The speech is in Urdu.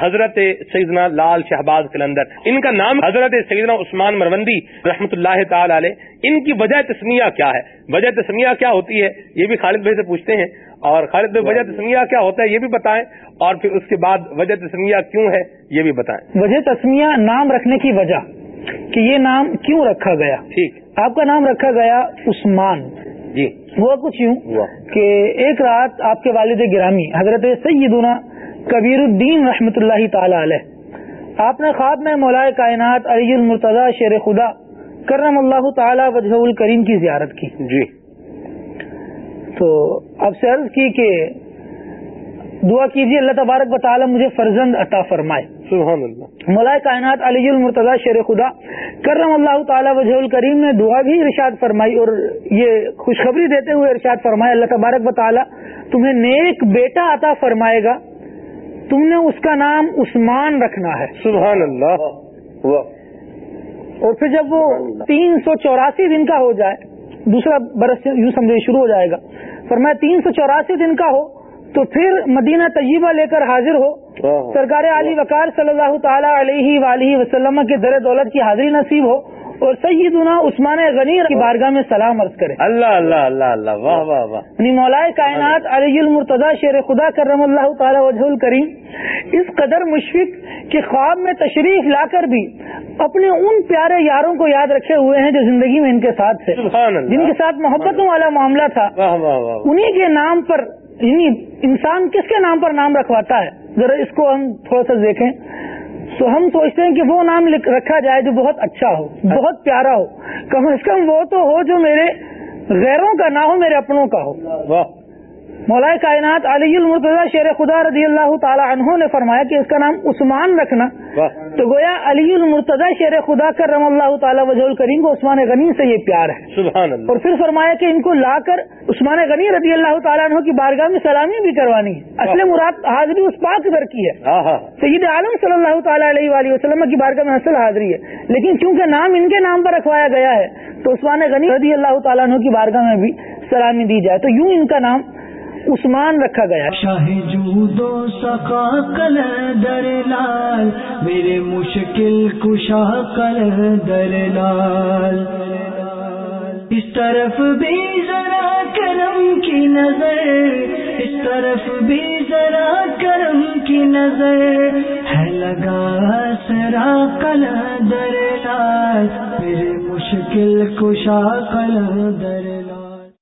حضرت سیدنا لال شہباز کلندر ان کا نام حضرت سیدنا عثمان مروندی رحمۃ اللہ تعالی علیہ ان کی وجہ تسمیہ کیا ہے؟ وجہ تسمیہ کیا ہوتی ہے؟ یہ بھی خالد بھائی سے پوچھتے ہیں۔ اور خالد بھائی وجہ تسمیہ کیا ہوتا ہے؟ یہ بھی بتائیں۔ اور پھر اس کے بعد وجہ تسمیہ کیوں ہے؟ یہ بھی بتائیں۔ وجہ تسمیہ نام رکھنے کی وجہ کہ یہ نام کیوں رکھا گیا؟ ٹھیک۔ آپ کا نام رکھا گیا عثمان۔ جی۔ وہ کچھ یوں کہ ایک رات آپ کے والد گرامی حضرت سیدنا کبیر الدین رحمۃ اللہ تعالی علیہ۔ آپ نے خواب میں مولا کائنات علی المرتضی شیر خدا کرم اللہ تعالی وجہ الکریم کی زیارت کی۔ جی۔ تو اب سے عرض کی کہ دعا کیجیے اللہ تبارک و تعالی مجھے فرزند عطا فرمائے۔ سبحان اللہ۔ مولا کائنات علی المرتضی شیر خدا کرم اللہ تعالی وجہ الکریم نے دعا بھی ارشاد فرمائی اور یہ خوشخبری دیتے ہوئے ارشاد فرمائے اللہ تبارک و تعالی تمہیں نیک بیٹا عطا فرمائے گا۔ تم نے اس کا نام عثمان رکھنا ہے۔ سبحان اللہ۔ اور پھر جب وہ تین سو چوراسی دن کا ہو جائے دوسرا برس یوں سمجھے شروع ہو جائے گا۔ فرمایا تین سو چوراسی دن کا ہو تو پھر مدینہ طیبہ لے کر حاضر ہو۔ سرکار علی وقار صلی اللہ تعالی علیہ وآلہ وسلم کے در دولت کی حاضری نصیب ہو۔ اور سیدنا عثمان غنی کی بارگاہ میں سلام عرض کرے۔ اللہ اللہ اللہ اللہ واہ واہ واہ۔ یعنی مولائے کائنات علی المرتضی شیر خدا کرم اللہ تعالی وجہ الکریم اس قدر مشفق کہ خواب میں تشریف لا کر بھی اپنے ان پیارے یاروں کو یاد رکھے ہوئے ہیں جو زندگی میں ان کے ساتھ تھے۔ جن کے ساتھ محبتوں والا معاملہ تھا۔ انہی کے نام پر یعنی انسان کس کے نام پر نام رکھواتا ہے؟ ذرا اس کو ہم تھوڑا سا دیکھیں۔ تو ہم سوچتے ہیں کہ وہ نام رکھا جائے جو بہت اچھا ہو، بہت پیارا ہو۔ کم از کم وہ تو ہو جو میرے غیروں کا نہ ہو، میرے اپنوں کا ہو۔ واہ۔ مولا کائنات علی المرتضی شیر خدا رضی اللہ تعالی عنہ نے فرمایا کہ اس کا نام عثمان رکھنا۔ تو گویا علی المرتضی شیر خدا کر رم اللہ تعالی وجہ الکریم کو عثمان غنی سے یہ پیار ہے۔ سبحان اللہ۔ اور پھر فرمایا کہ ان کو لا کر عثمان غنی رضی اللہ تعالیٰ عنہ کی بارگاہ میں سلامی بھی کروانی ہے اصل مراد حاضری اس پاک در کی ہے۔ سید عالم صلی اللہ تعالیٰ علیہ وآلہ وسلم کی بارگاہ میں اصل حاضری ہے۔ لیکن چونکہ نام ان کے نام پر رکھوایا گیا ہے تو عثمان غنی رضی اللہ تعالیٰ عنہ کی بارگاہ میں بھی سلامی دی جائے۔ تو یوں ان کا نام عثمان رکھا گیا۔ شاہ جود و سقا کل در لال، میرے مشکل کشا کل در لال۔ اس طرف بھی ذرا کرم کی نظر، اس طرف بھی ذرا کرم کی نظر۔ ہے لگا سرا کل در لال، میرے مشکل کشا کل در